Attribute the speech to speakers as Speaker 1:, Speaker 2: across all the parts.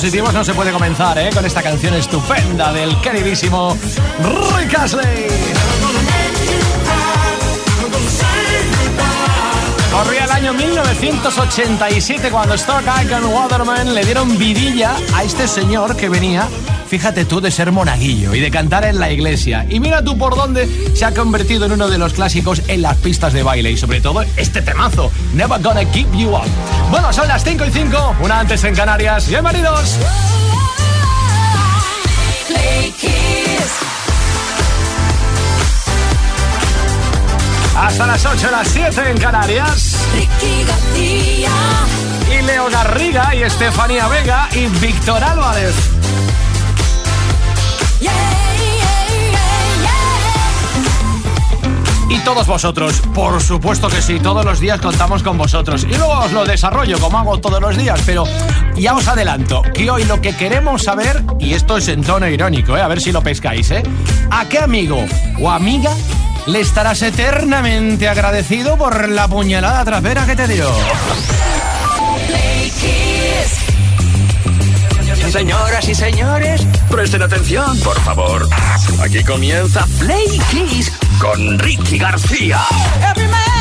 Speaker 1: Positivos no se puede comenzar, ¿eh? Con esta canción estupenda del queridísimo Rick Astley. Año 1987 cuando Stock Icon Waterman le dieron vidilla a este señor que venía, fíjate tú, de ser monaguillo y de cantar en la iglesia. Y mira tú por dónde se ha convertido en uno de los clásicos en las pistas de baile y sobre todo este temazo, Never Gonna Keep You Up. Bueno, son las 5 y 5, una antes en Canarias. Bienvenidos. Hasta las 8, las 7 en Canarias. Y Leo Garriga y Estefanía Vega y Víctor Álvarez. y todos vosotros. Por supuesto que sí, todos los días contamos con vosotros. Y luego os lo desarrollo como hago todos los días, pero ya os adelanto que hoy lo que queremos saber, y esto es en tono irónico, ¿eh? a ver si lo pescáis, ¿eh? ¿A qué amigo o amiga le estarás eternamente agradecido por la puñalada trasera que te dio?
Speaker 2: Señoras y señores, presten atención, por favor. Aquí comienza Play Kiss con Ricky García.
Speaker 3: es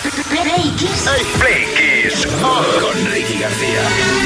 Speaker 3: Play Kiss.
Speaker 4: Play Kiss con Ricky García.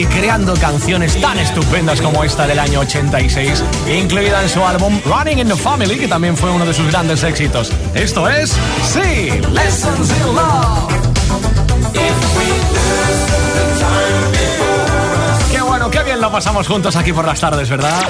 Speaker 1: Y creando canciones tan estupendas como esta del año 86, incluida en su álbum Running in the Family, que también fue uno de sus grandes éxitos. Esto es, sí, Lessons in Love. Qué bueno, qué bien lo pasamos juntos aquí por las tardes, ¿verdad?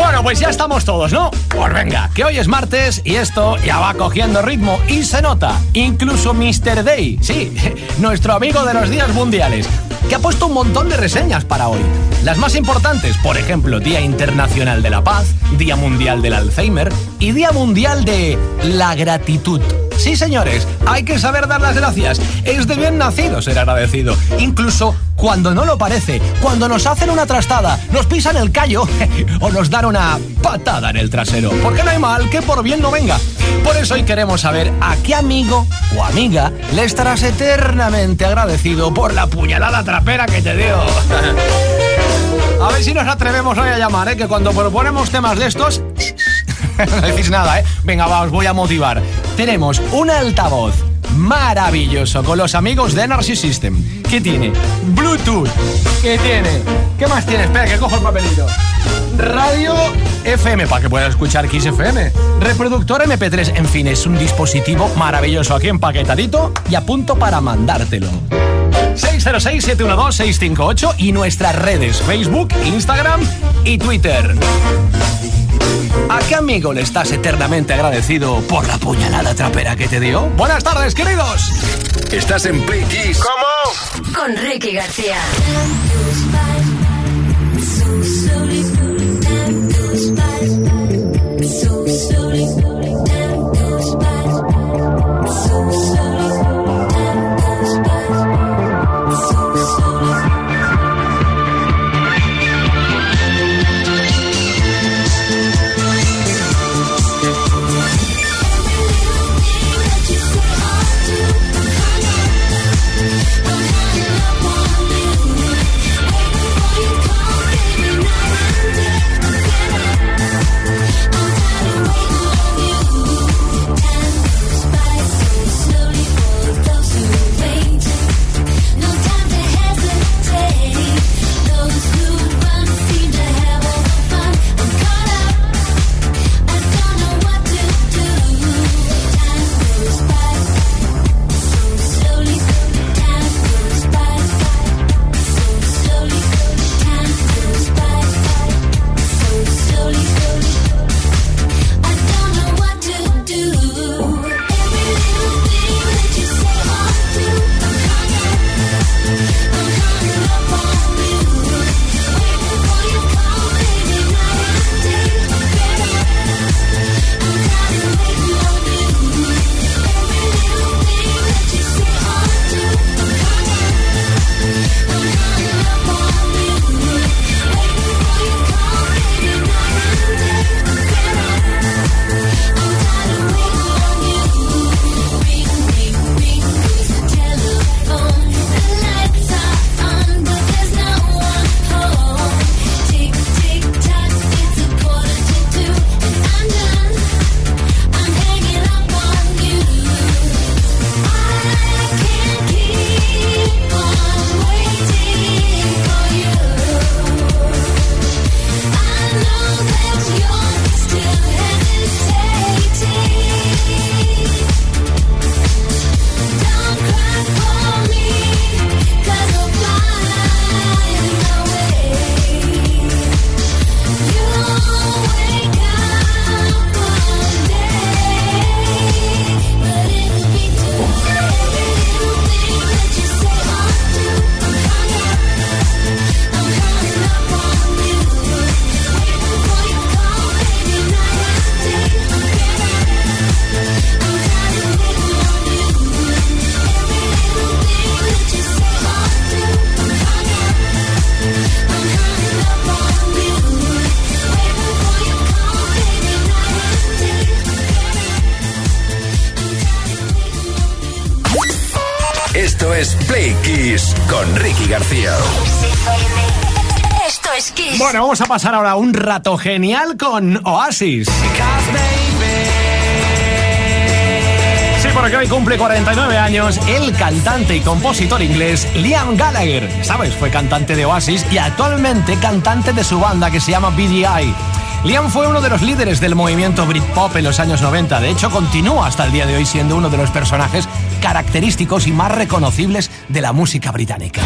Speaker 1: Bueno, pues ya estamos todos, ¿no? Pues venga, que hoy es martes y esto ya va cogiendo ritmo y se nota. Incluso Mr. Day, sí, nuestro amigo de los días mundiales, que ha puesto un montón de reseñas para hoy. Las más importantes, por ejemplo, Día Internacional de la Paz, Día Mundial del Alzheimer y Día Mundial de la Gratitud. Sí, señores, hay que saber dar las gracias. Es de bien nacido ser agradecido, incluso cuando no lo parece, cuando nos hacen una trastada, nos pisan el callo o nos dan una patada en el trasero. Porque no hay mal que por bien no venga. Por eso hoy queremos saber a qué amigo o amiga le estarás eternamente agradecido por la puñalada trapera que te dio. A ver si nos atrevemos hoy a llamar, ¿eh? que cuando proponemos temas de estos no decís nada, ¿eh? Venga, va, os voy a motivar. Tenemos un altavoz maravilloso con los amigos de Energy System. ¿Qué tiene? Bluetooth. ¿Qué tiene? ¿Qué más tiene? Espera, que cojo el papelito. Radio FM, para que puedas escuchar Kiss FM. Reproductor MP3, en fin, es un dispositivo maravilloso aquí empaquetadito y a punto para mandártelo. 606-712-658 y nuestras redes Facebook, Instagram y Twitter. ¿A qué amigo le estás eternamente agradecido por la puñalada trapera que te dio? Buenas tardes, queridos.
Speaker 5: Estás en Play Kiss.
Speaker 6: ¿Cómo? Con Ricky García.
Speaker 1: Bueno, vamos a pasar ahora un rato genial con Oasis. Sí, porque hoy cumple 49 años el cantante y compositor inglés Liam Gallagher. ¿Sabes? Fue cantante de Oasis y actualmente cantante de su banda que se llama BDI. Liam fue uno de los líderes del movimiento Britpop en los años 90. De hecho, continúa hasta el día de hoy siendo uno de los personajes característicos y más reconocibles de la música británica.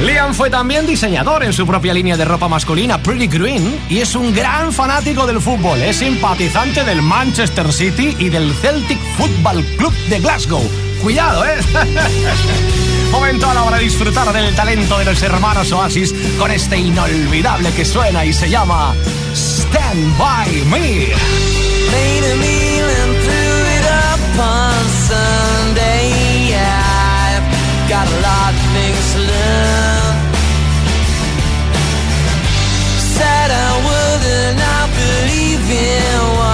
Speaker 1: Liam fue también diseñador en su propia línea de ropa masculina, Pretty Green, y es un gran fanático del fútbol. Es simpatizante del Manchester City y del Celtic Football Club de Glasgow. Cuidado, ¿eh? Momento a la hora de disfrutar del talento de los hermanos Oasis con este inolvidable que suena y se llama Stand By Me. Got a lot of things to learn. Said I would and I believe in one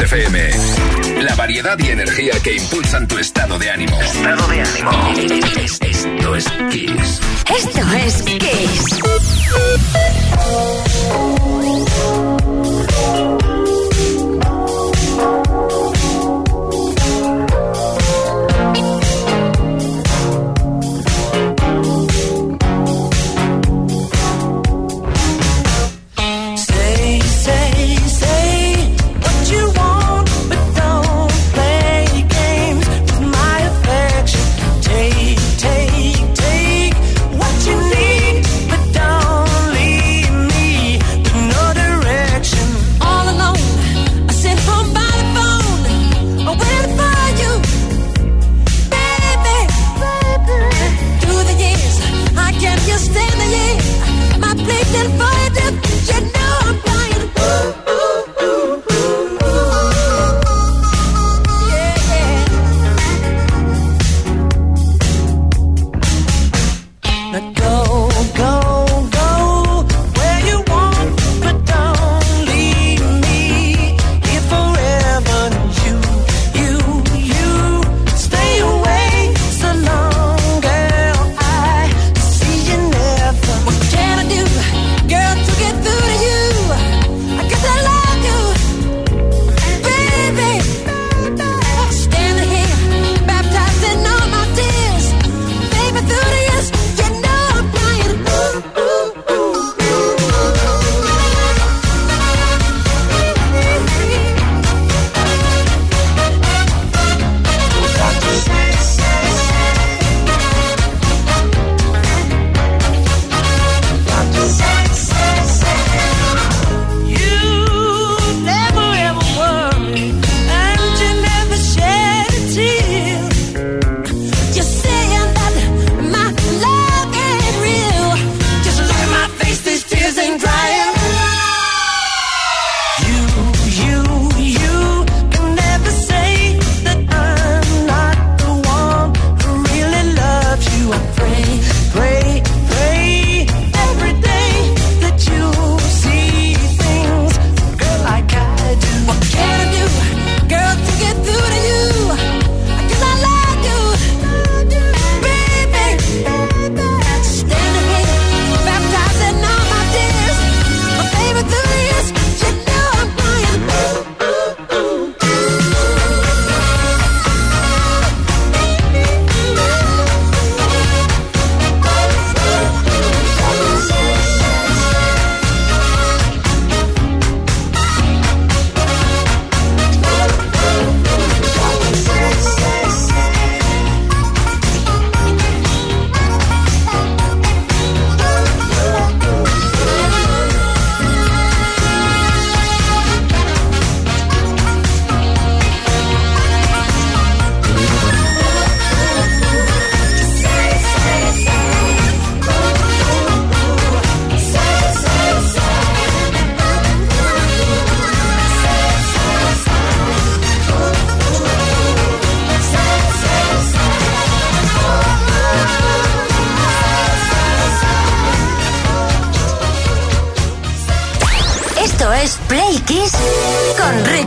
Speaker 5: FM. La variedad y energía que impulsan tu estado de ánimo.
Speaker 7: Estado de ánimo.
Speaker 5: Esto es Kiss.
Speaker 2: Esto es Kiss.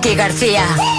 Speaker 2: García.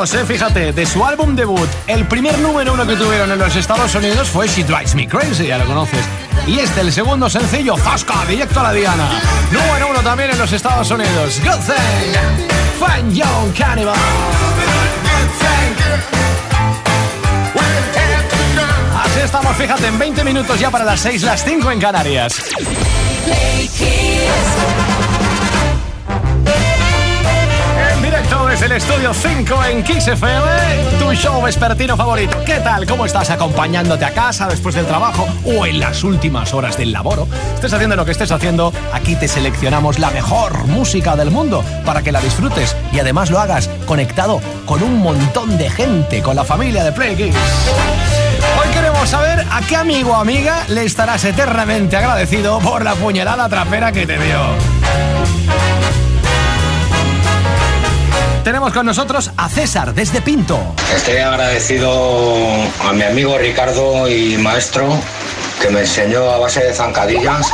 Speaker 1: Eh, fíjate, de su álbum debut, el primer número uno que tuvieron en los Estados Unidos fue She Drives Me Crazy, ya lo conoces. Y este, el segundo sencillo, Zasca, directo a la Diana. Número uno también en los Estados Unidos. Good thing. Fine Young Cannibal. Así estamos, fíjate, en 20 minutos ya para las 6, las 5 en Canarias. El estudio 5 en Kiss FM, tu show vespertino favorito. ¿Qué tal? ¿Cómo estás acompañándote a casa después del trabajo o en las últimas horas del laboro? Estés haciendo lo que estés haciendo, aquí te seleccionamos la mejor música del mundo para que la disfrutes y además lo hagas conectado con un montón de gente, con la familia de Play Kiss. Hoy queremos saber a qué amigo o amiga le estarás eternamente agradecido por la puñalada trapera que te dio. Tenemos con nosotros a César desde Pinto.
Speaker 8: Estoy agradecido a mi amigo Ricardo y maestro que me enseñó a base de zancadillas,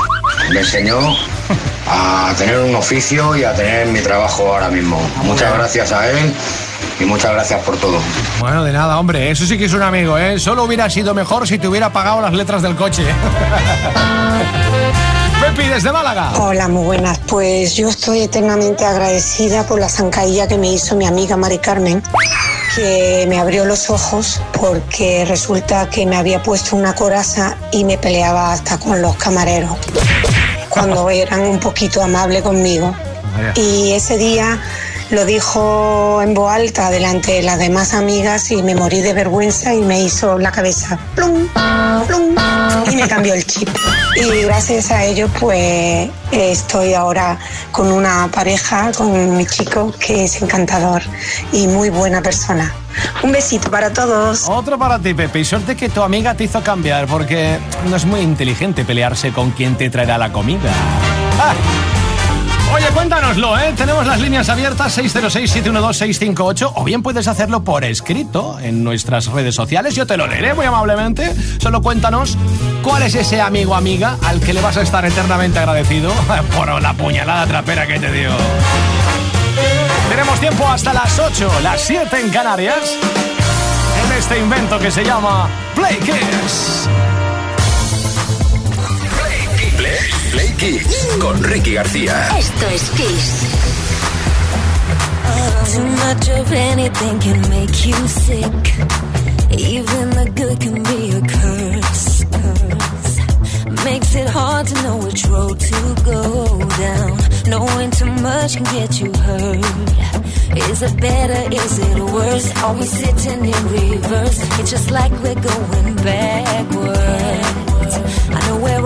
Speaker 8: me enseñó a tener un oficio y a tener mi trabajo ahora mismo. Muchas gracias a él y muchas gracias por todo.
Speaker 1: Bueno, de nada, hombre, eso sí que es un amigo, ¿eh? Solo hubiera sido mejor si te hubiera pagado las letras del coche. Pepi desde Málaga.
Speaker 9: Hola, muy buenas. Pues yo estoy eternamente agradecida por la zancadilla que me hizo mi amiga Mari Carmen, que me abrió los ojos porque resulta que me había puesto una coraza y me peleaba hasta con los camareros cuando eran un poquito amables conmigo. Y ese día lo dijo en voz alta delante de las demás amigas y me morí de vergüenza y me hizo la cabeza plum, plum, y me cambió el chip. Y gracias a ello pues estoy ahora con una pareja, con mi chico, que es encantador y muy buena persona. Un besito para todos.
Speaker 1: Otro para ti, Pepe. Y suerte que tu amiga te hizo cambiar, porque no es muy inteligente pelearse con quien te traerá la comida. Ah. Oye, cuéntanoslo, ¿eh? Tenemos las líneas abiertas 606-712-658 o bien puedes hacerlo por escrito en nuestras redes sociales. Yo te lo leeré muy amablemente. Solo cuéntanos cuál es ese amigo amiga al que le vas a estar eternamente agradecido por la puñalada trapera que te dio. Tenemos tiempo hasta las 8, las 7 en Canarias, en este invento que se llama Play Kiss.
Speaker 10: Play Kiss con Ricky García.
Speaker 4: Esto es Kiss.
Speaker 6: Oh, too much of anything can make you sick. Even the good can be a curse. curse. Makes it hard to know which road to go down. Knowing too much can get you hurt. Is it better? Is it worse? Are we sitting in reverse? It's just like we're going backwards. I know where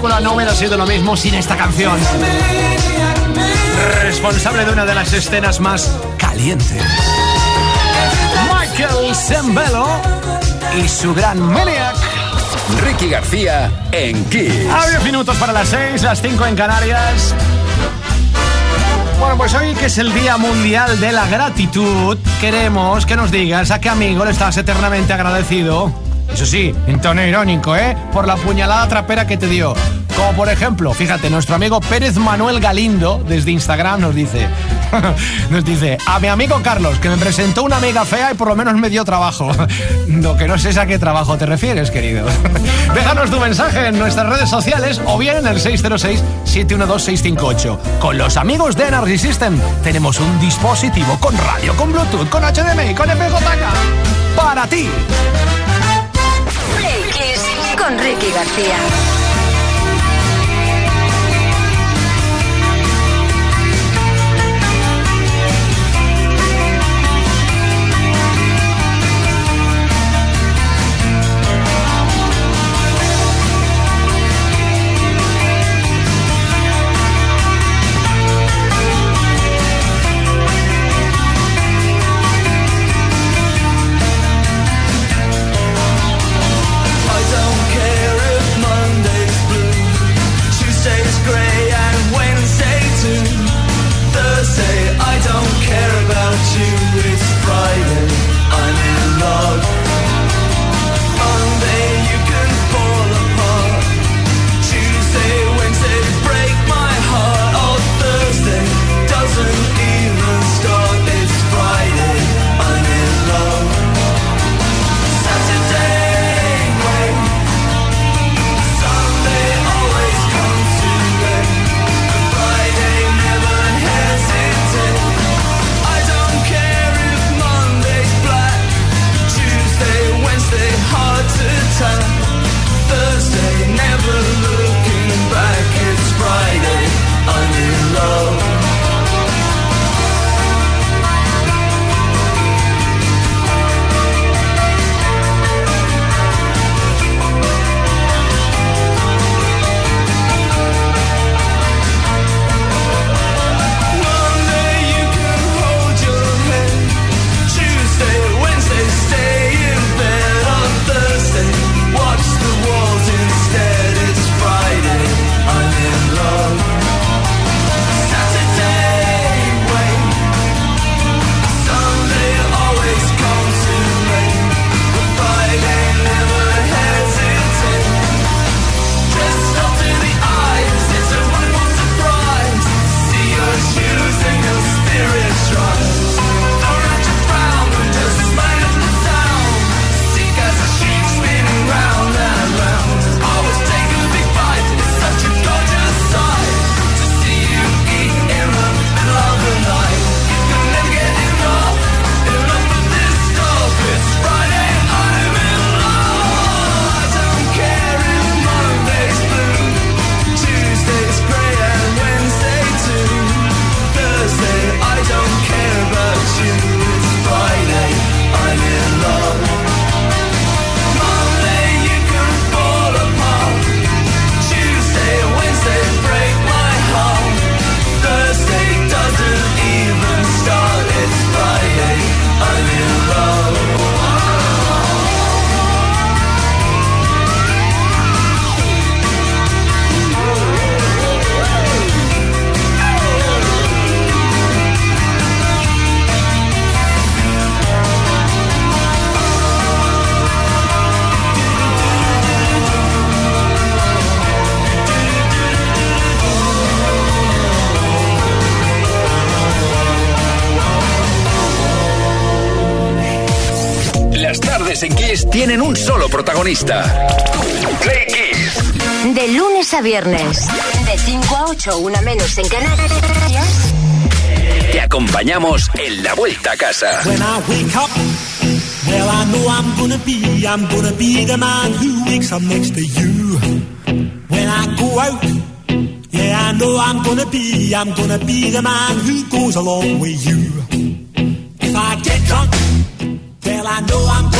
Speaker 1: Película no hubiera sido lo mismo sin esta canción. Responsable de una de las escenas más calientes. Michael Zembello y su gran Maniac.
Speaker 10: Ricky García en Kiss.
Speaker 1: A 10 minutos para las 6, las 5 en Canarias. Bueno, pues hoy que es el Día Mundial de la Gratitud, queremos que nos digas a qué amigo le estás eternamente agradecido. Eso sí, en tono irónico, ¿eh? Por la puñalada trapera que te dio. Como por ejemplo, fíjate, nuestro amigo Pérez Manuel Galindo desde Instagram nos dice, nos dice, a mi amigo Carlos, que me presentó una amiga fea y por lo menos me dio trabajo. Lo que no sé es a qué trabajo te refieres, querido. Déjanos tu mensaje en nuestras redes sociales o bien en el 606-712-658. Con los amigos de Energy System tenemos un dispositivo con radio, con Bluetooth, con HDMI, con FJK. Para ti.
Speaker 4: Con Ricky García.
Speaker 10: Protagonista. Play Kiss.
Speaker 4: De lunes a viernes. De 5 a 8, una menos en Canarias.
Speaker 10: Te acompañamos en la vuelta a casa.
Speaker 11: When I wake up, well, I know I'm gonna be, I'm gonna be the man who wakes up next to you. When I go out, yeah, I know I'm gonna be, I'm gonna be the man who goes along with you. If I get drunk, well, I know I'm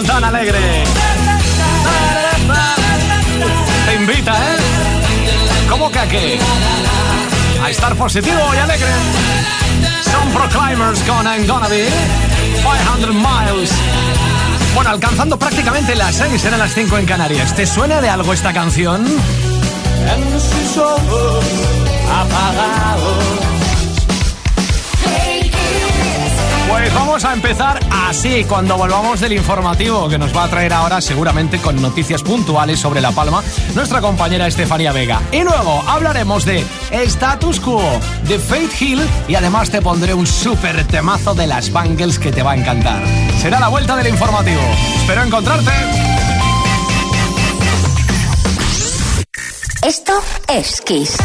Speaker 1: tan alegre! Te invita, ¿eh? ¿Cómo que a qué? A estar positivo y alegre. Son Proclaimers con I'm Gonna Be 500 Miles. Bueno, alcanzando prácticamente las 6, eran las 5 en Canarias. ¿Te suena de algo esta canción? Pues vamos a empezar así cuando volvamos del informativo que nos va a traer ahora seguramente con noticias puntuales sobre La Palma nuestra compañera Estefanía Vega. Y luego hablaremos de Status Quo, de Faith Hill y además te pondré un súper temazo de las Bangles que te va a encantar. Será la vuelta del informativo. Espero encontrarte.
Speaker 4: Esto es Kiss.